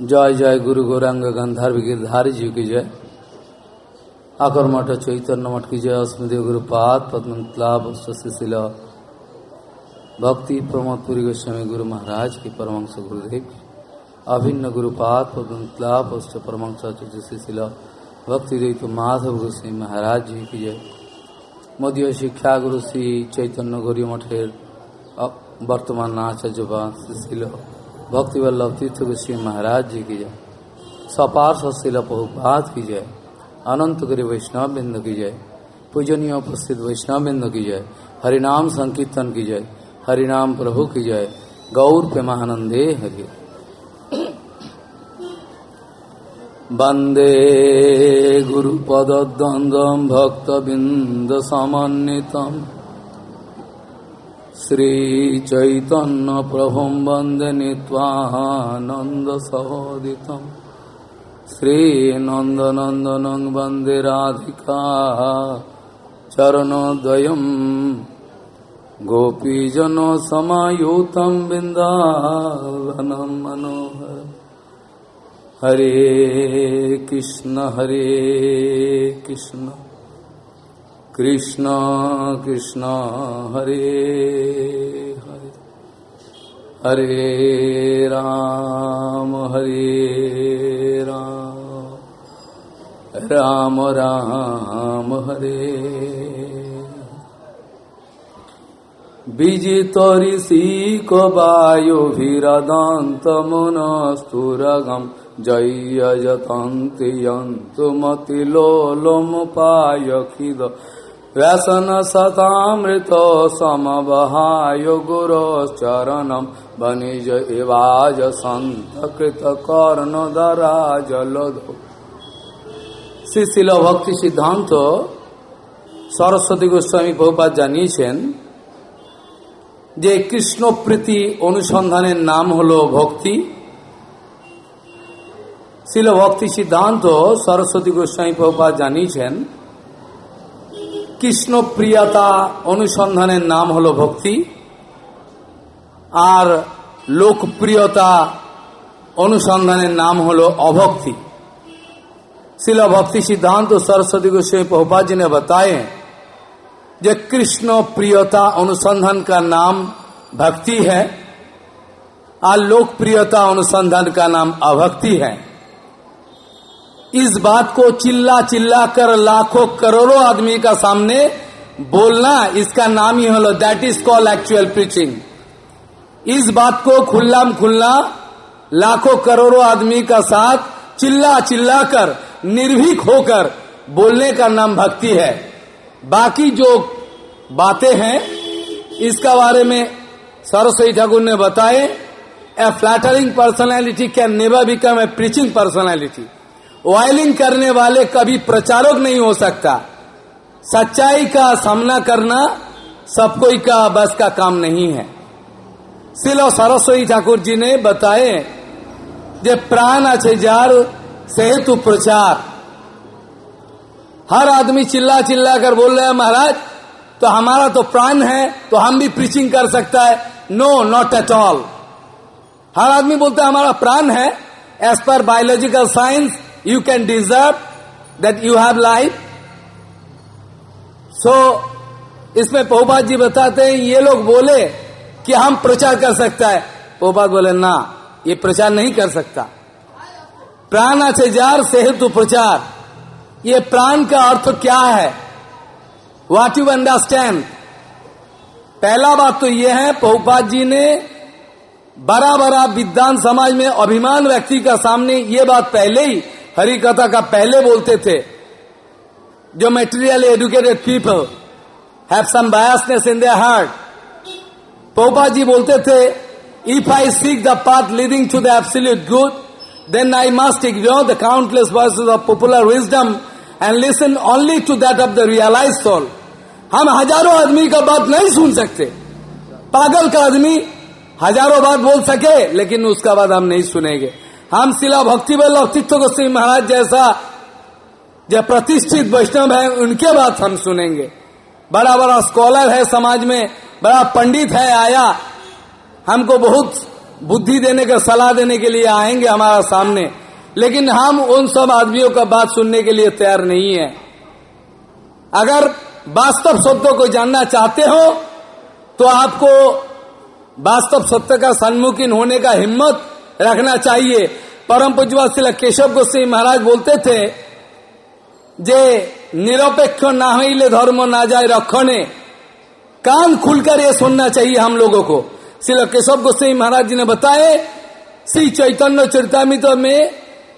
जय जय गुरु गौरांग गंधर्व गिरधारी जी की जय। आकर मठ चैतन्य मठ की जय। अस्मदेव गुरुपाद पद्म शशिशिल भक्ति प्रमोदपुरी गोस्वामी गुरु महाराज के परमांश गुरुदेव अभिन्न गुरुपाद पद्मलाभ परमांश शशिशिल भक्ति देव तो माधव गुरु श्री महाराज जी की जय। मोदी शिक्षा गुरु श्री चैतन्य गौरी मठेर वर्तमान आचार्य श्रीशिल भक्ति वल्लभ तीर्थ गोस्वी महाराज जी की जय। सपार शिल की जय। अनंत गिरी वैष्णव बिंदु की जय। पूजनीय उपस्थित वैष्णव बिंदु की जय। हरिनाम संकीर्तन की जय। हरिनाम प्रभु की जय। गौर पे महानंदे हरि भक्त बिंद समन्वितम। श्रीचैतन्यप्रभुं वंदे नीत्वानन्दसहोदितं श्रीनन्दनन्दनं वंदे राधिका चरणद्वयं गोपीजनसमायुतं बिन्दावनं मनोहर। हरे कृष्ण हरे कृष्ण। कृष्ण कृष्ण, हरे हरे। हरे राम हरे राम। राम राम, हरे। विजित ऋषिक वायुभिरदान्तमुनस्तुरगम् जय्यजतन्ति यन्तुमतिलोलमुपायखिद व्यसनसतामृत समवहाय गुरोश्चरणं वनिज इवाज सन्तकृतकर्णदराजलधो শ্রীশিল ভক্তি সিদ্ধান্ত সরস্বতী গোস্বামী বহুপাত জানিয়েছেন যে কৃষ্ণ প্রীতি অনুসন্ধানের নাম হল ভক্তি শিল ভক্তি সিদ্ধান্ত সরস্বতী গোস্বামী প্রভুপাত জানিয়েছেন কৃষ্ণ প্রিয়তা অনুসন্ধানের নাম হল ভক্তি আর লোকপ্রিয়তা অনুসন্ধানের নাম হল अभक्ति शिल भक्ति सिद्धांत सरस्वती गोस्वामी प्रभुपाद जी ने बताए जो कृष्ण प्रियता अनुसंधान का नाम भक्ति है और लोकप्रियता अनुसंधान का नाम अभक्ति है इस बात को चिल्ला चिल्ला कर लाखों करोड़ों आदमी का सामने बोलना इसका नाम ही hello that is call actual preaching इस बात को खुल्ला लाखों करोड़ों आदमी का साथ चिल्ला चिल्ला कर, निर्भीक होकर बोलने का नाम भक्ति है। बाकी जो बातें हैं, इसका बारे में सरस्वती ठाकुर ने बताए a flattering personality can never become a preaching personality oiling करने वाले कभी प्रचारक नहीं हो सकता। सच्चाई का सामना करना सब कोई का बस का काम नहीं है। सिलो सरस्वती ठाकुर जी ने बताए, जे प्राण अच्छे जार, सेतु प्रचार। हर आदमी चिल्ला चिल्ला कर बोल रहे हैं, महाराज तो हमारा तो प्राण है तो हम भी प्रीचिंग कर सकता है। नो नॉट एट ऑल हर आदमी बोलता है, हमारा प्राण है as per biological science you can deserve that you have life. So, इसमें पोपात जी बताते हैं ये लोग बोले कि हम प्रचार कर सकता है। पोपात बोले ना ये प्रचार नहीं कर सकता। प्राण अचार सेहेतु प्रचार। ये प्राण का अर्थ क्या है? वाट यू अंडरस्टैंड पहला बात तो ये है पोपात जी ने बड़ा बड़ा विद्वान समाज में अभिमान व्यक्ति का सामने ये बात पहले ही हरि कथा का पहले बोलते थे, जो material educated people have some biasness in their heart पोपा जी बोलते थे if I seek the path leading to the absolute good then I must ignore the countless verses of popular wisdom and listen only to that of the realise soul हम हज़ारों आदमी का बात नहीं सुन सकते। पागल का आदमी हज़ारों बात बोल सके, लेकिन उसका बाद हम नहीं सुनेंगे। हम शिला भक्ति वल्लभ तीर्थ गोस्वामी महाराज जैसा जो प्रतिष्ठित वैष्णव है, उनके बात हम सुनेंगे। बड़ा बड़ा स्कॉलर है समाज में, बड़ा पंडित है, आया। हमको बहुत बुद्धि देने का, सलाह देने के लिए आएँगे हमारा सामने। लेकिन हम उन सब आदमियों का बात सुनने के लिए तैयार नहीं है। अगर वास्तव सत्य को जानना चाहते हो तो आपको वास्तव सत्य का सम्मुखीन होने का हिम्मत रखना चाहिए। परम पूजवा केशव गोस्वी महाराज बोलते थे जे निरपेक्ष ना ले धर्म ना जाए रखने, कान खुलकर ये सुनना चाहिए हम लोगों को। श्री केशव गोस्वी महाराज जी ने बताए, श्री चैतन्य चरितमित में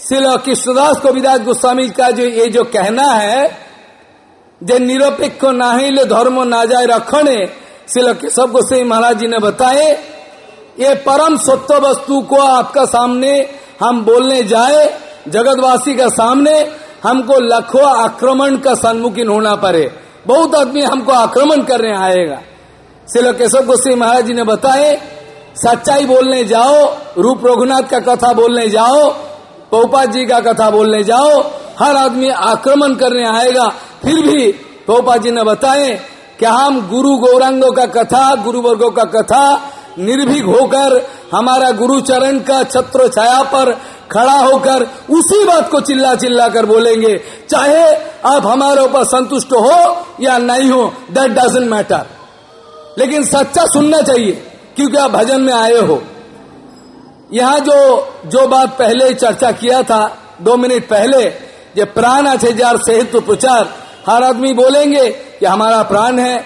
श्री कृष्णदास कविदास गोस्वामी का जो ये जो कहना है, जे निरपेक्ष ना ले धर्म ना जाए रखने, श्री केशव गोस्वी महाराज जी ने बताए ये परम सत्य वस्तु को आपका सामने हम बोलने जाए, जगतवासी का सामने हमको लखों आक्रमण का सम्मुखीन होना पड़े। बहुत आदमी हमको आक्रमण करने आएगा। श्री केशव गोस्वी महाराज जी ने बताए, सच्चाई बोलने जाओ, रूप रघुनाथ का कथा बोलने जाओ पोपा जी का कथा बोलने जाओ, हर आदमी आक्रमण करने आएगा। फिर भी पोपा जी ने बताए कि हम गुरु गौरांगों का कथा गुरु वर्गो का कथा निर्भीक होकर, हमारा गुरु चरण का छत्र छाया पर खड़ा होकर उसी बात को चिल्ला चिल्ला कर बोलेंगे, चाहे आप हमारे ऊपर संतुष्ट हो या नहीं हो दैट डजेंट मैटर लेकिन सच्चा सुनना चाहिए, क्योंकि आप भजन में आए हो। यहाँ जो जो बात पहले चर्चा किया था, दो मिनट पहले, ये प्राण जार सेहत प्रचार हर आदमी बोलेंगे कि हमारा प्राण है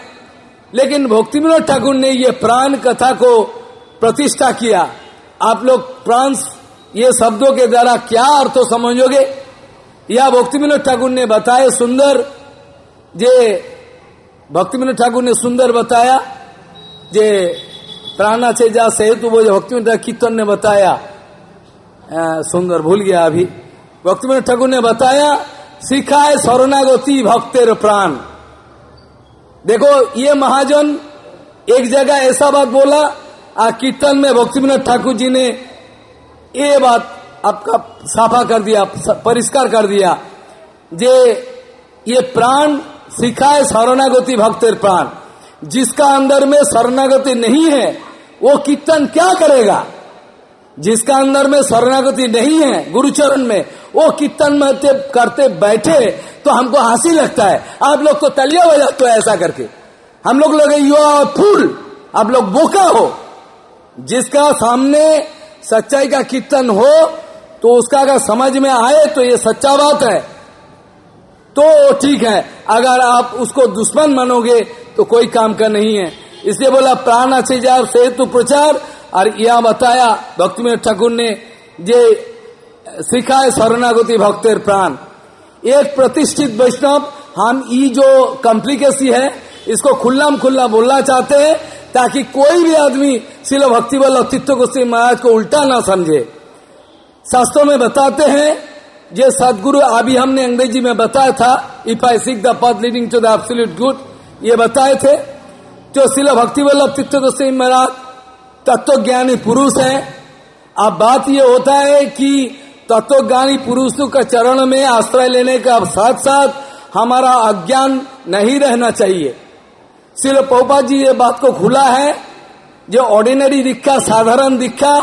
लेकिन भक्ति विनोद ठाकुर ने ये प्राण कथा को प्रतिष्ठा किया। आप लोग प्राण ये शब्दों के द्वारा क्या अर्थ समझोगे? या भक्ति विनोद ठाकुर ने बताए सुंदर जे भक्ति विनोद ठाकुर ने सुंदर बताया जे प्राणा से जा सेतु भक्ति विनोद कीर्तन ने बताया। सुंदर भूल गया अभी। भक्ति विनोद ठाकुर ने बताया, सिखाए शरणागति भक्तेर प्राण। देखो, ये महाजन एक जगह ऐसा बात बोला, आ, कीर्तन में भक्ति विनोद ठाकुर जी ने ये बात आपका साफा कर दिया परिष्कार कर दिया, जे ये प्राण सिखाए शरणागति भक्तेर प्राण, जिसका अंदर में शरणागति नहीं है, वो कीर्तन क्या करेगा? जिसका अंदर में शरणागति नहीं है, गुरुचरण में, वो कीर्तन में करते बैठे तो हमको हँसी लगता है। आप लोग तो तलिया बजा तो ऐसा करके। हम लोग लगे यू आर फूल आप लोग बोका हो। जिसका सामने सच्चाई का कीर्तन हो तो उसका अगर समझ में आए तो ये सच्चा बात है। तो ठीक है, अगर आप उसको दुश्मन मानोगे तो कोई काम का नहीं है। इसलिए बोला, प्राण अच्छे सेतु प्रचार और यह बताया? भक्ति ठाकुर ने जे सिखाए शरणागति भक्तेर प्राण। एक प्रतिष्ठित वैष्णव, हम ये जो कॉम्प्लिकेसी है, इसको खुल्ला खुल्ला बोलना चाहते हैं, ताकि कोई भी आदमी शिल भक्ति बल अस्तित्व गोस्वी महाराज को उल्टा ना समझे। शास्त्रों में बताते हैं ये सदगुरु अभी हमने अंग्रेज़ी में बताया था if I seek the path leading to the absolute good ये बताए थे, जो शिल भक्ति वल्लभ चित्त गोस्वी महाराज तत्व ज्ञानी पुरुष है। अब बात ये होता है कि तत्वज्ञानी पुरुषों का चरण में आश्रय लेने का साथ साथ हमारा अज्ञान नहीं रहना चाहिए। सिर्फ़ पोपा जी ये बात को खुला है, जो ऑर्डिनरी दीक्षा साधारण दीक्षा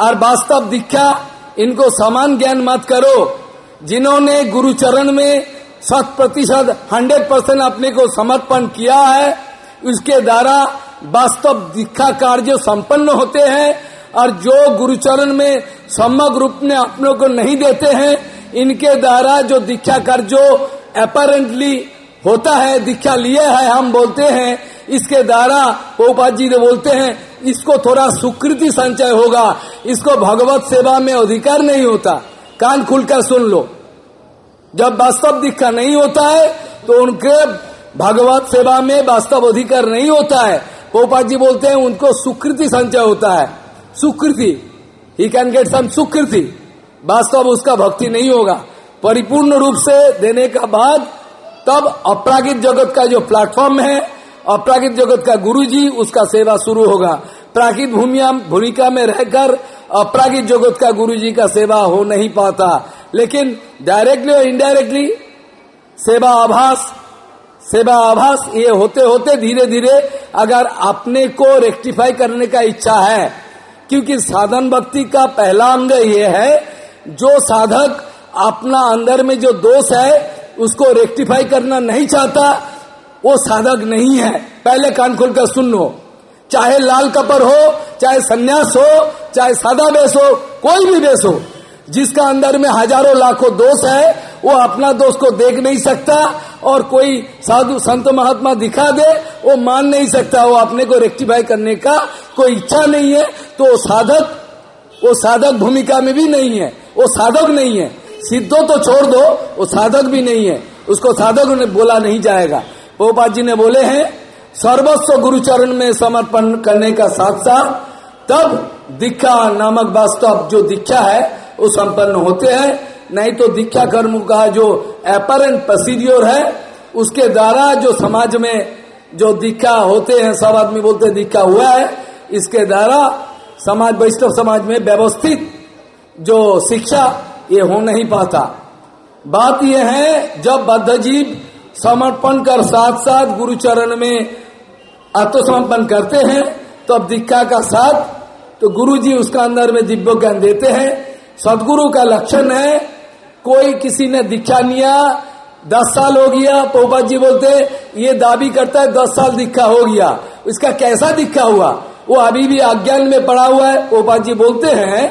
और वास्तव दीक्षा इनको समान ज्ञान मत करो। जिन्होंने गुरु चरण में शत प्रतिशत हंड्रेड परसेंट अपने को समर्पण किया है, उसके द्वारा वास्तव दीक्षा कार्य संपन्न होते हैं और जो गुरुचरण में समग्र रूप में अपनों को नहीं देते हैं, इनके द्वारा जो दीक्षा कार्य जो अपेरेंटली होता है दीक्षा लिए है, हम बोलते हैं, इसके द्वारा पोपात जी बोलते हैं, इसको थोड़ा सुकृति संचय होगा, इसको भगवत सेवा में अधिकार नहीं होता। कान खुलकर सुन लो। जब वास्तव दीक्षा नहीं होता है तो उनके भगवत सेवा में वास्तव अधिकार नहीं होता है। पोपा जी बोलते हैं, उनको सुकृति संचय होता है। सुकृति। ही कैन गेट सम सुकृति। वास्तव उसका भक्ति नहीं होगा। परिपूर्ण रूप से देने का बाद तब अपरागित जगत का जो प्लेटफॉर्म है, अपरागित जगत का गुरु जी उसका सेवा शुरू होगा। प्राकृत भूमिया, भूमिका में रहकर अपरागित जगत का गुरु जी का सेवा हो नहीं पाता। लेकिन डायरेक्टली और इनडायरेक्टली सेवा आभास सेवा आभास ये होते होते धीरे धीरे अगर अपने को रेक्टिफाई करने का इच्छा है, क्योंकि साधन भक्ति का पहला अंग यह है, जो साधक अपना अंदर में जो दोष है, उसको रेक्टिफाई करना नहीं चाहता, वो साधक नहीं है। पहले कान खोल कर सुन लो। चाहे लाल कपर हो, चाहे सन्यास हो, चाहे सादा बेस हो, कोई भी बेस हो, जिसका अंदर में हज़ारों लाखों दोष है, वो अपना दोष को देख नहीं सकता और कोई साधु संत महात्मा दिखा दे, वो मान नहीं सकता, वो अपने को रेक्टिफाई करने का कोई इच्छा नहीं है। तो वो साधक वो साधक भूमिका में भी नहीं है, वो साधक नहीं है। सिद्धो तो छोड़ दो, वो साधक भी नहीं है। उसको साधक ने बोला नहीं जाएगा। पोपात जी ने बोले हैं, सर्वस्व गुरुचरण में समर्पण करने का साथ साथ तब दीक्षा नामक वास्तव जो दीक्षा है, वो संपन्न होते हैं। नहीं तो दीक्षा कर्म का जो एपरेंट प्रोसीडियोर है, उसके द्वारा जो समाज में जो दीक्षा होते हैं, सब आदमी बोलते हैं दीक्षा हुआ है, इसके द्वारा समाज, वैष्णव समाज में व्यवस्थित जो शिक्षा ये हो नहीं पाता। बात यह है, जब बद्ध जीव समर्पण कर साथ साथ गुरुचरण में आत्मसमर्पण करते हैं तो अब दीक्षा का साथ तो गुरु जी उसका अंदर में दिव्य ज्ञान देते हैं। सदगुरु का लक्षण है कोई किसी ने दीक्षा लिया दस साल हो गया पोपा जी बोलते, ये दावी करता है, दस साल दीक्षा हो गया। इसका कैसा दीक्षा हुआ? वो अभी भी अज्ञान में पड़ा हुआ है पोपा जी बोलते हैं,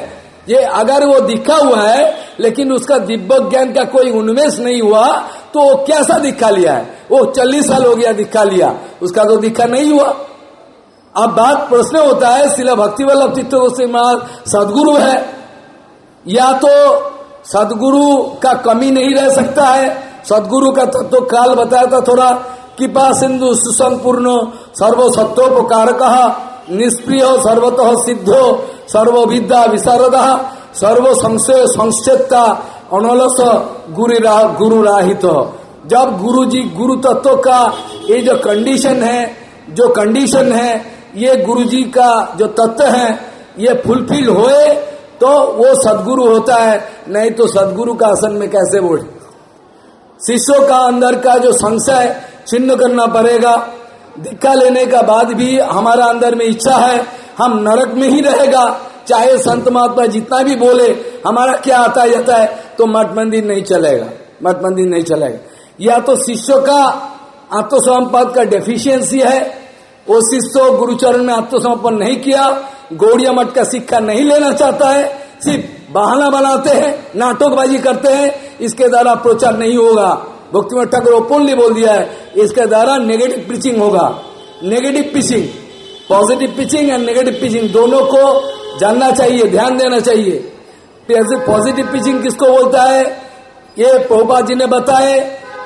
ये अगर वो दिखा हुआ है, लेकिन उसका दिव्य ज्ञान का कोई उन्मेष नहीं हुआ तो वो कैसा दिखा लिया है? वो चालीस साल हो गया दिखा लिया, उसका तो दिखा नहीं हुआ। अब बात प्रश्न होता है, शिला भक्ति वल्लभ चित्त सदगुरु है। या तो सदगुरु का कमी नहीं रह सकता है। सदगुरु का तत्व तो काल बताया था थोड़ा, कृपा सिंधु सुसंपूर्ण सर्व सत्वोपकार कहा निष्प्रिय, सर्वतः सिद्धो, सर्वविद्या विशारद सर्व संशय संक्षेपता अनलस गुरु राहित जब गुरु जी गुरु तत्व का ये जो कंडीशन है, जो कंडीशन है, ये गुरु जी का जो तत्व है, ये फुलफिल होए तो वो सदगुरु होता है, नहीं तो सदगुरु का आसन में कैसे बोल? शिष्यों का अंदर का जो संशय छिन्न करना पड़ेगा। दिक्का लेने का बाद भी हमारा अंदर में इच्छा है, हम नरक में ही रहेगा। चाहे संत महात्मा जितना भी बोले, हमारा क्या आता जाता है तो मठ मंदिर नहीं चलेगा, मठ मंदिर नहीं चलेगा। या तो शिष्यों का आत्मसमर्पण का डेफिशिएंसी है वो शिष्य गुरुचरण में आत्मसमर्पण नहीं किया, गौड़िया मठ का सिक्का नहीं लेना चाहता है, सिर्फ़ बहाना बनाते हैं, नाटकबाजी करते हैं, इसके द्वारा प्रचार नहीं होगा। भक्ति ठाकुर ओपनली बोल दिया है, इसके द्वारा नेगेटिव पिचिंग होगा। Negative preaching positive preaching and negative preaching दोनों को जानना चाहिए, ध्यान देना चाहिए। पॉजिटिव पिचिंग किसको बोलता है? ये प्रभुपा जी ने बताए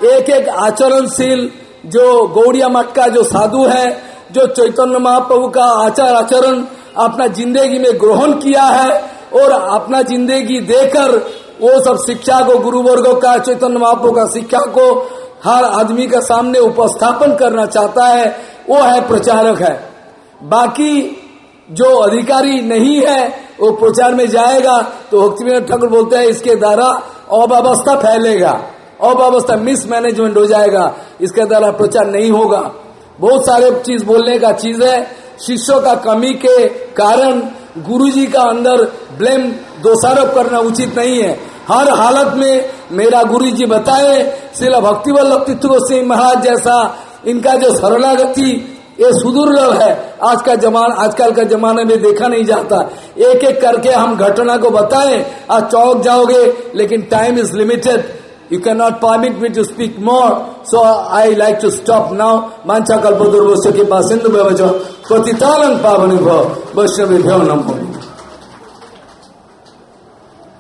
एक एक आचरणशील जो गौड़िया मठ का जो साधु है जो चैतन्य महाप्रभु का आचार आचरण अपना ज़िंदगी में ग्रहण किया है और अपना ज़िंदगी देकर वो सब शिक्षा को गुरु वर्गो का, चैतन्य महाप्रभु का शिक्षा को हर आदमी के सामने उपस्थापन करना चाहता है, वो है प्रचारक है। बाकी जो अधिकारी नहीं है, वो प्रचार में जाएगा तो भक्ति ठाकुर बोलते हैं, इसके द्वारा अव्यवस्था फैलेगा। अव्यवस्था मिसमैनेजमेंट हो जाएगा, इसके द्वारा प्रचार नहीं होगा। बहुत सारे चीज़ बोलने का चीज़ है। शिष्यों का कमी के कारण गुरुजी का अंदर ब्लेम, दोषारोप करना उचित नहीं है। हर हालत में मेरा गुरु जी बताए शिला भक्ति वल्लभ सिंह महाराज जैसा इनका जो सरलागति ये सुदुर्लभ है। आज का जमाना, आजकल का जमाने में देखा नहीं जाता। एक एक करके हम घटना को बताएँ, आज चौक जाओगे, लेकिन time is limited You cannot permit me to speak more, so I like to stop now. Mancha kalpa durvasya ki pasindu bhavaja, patitalang pavani bhav, vaishnavi bhyo namo.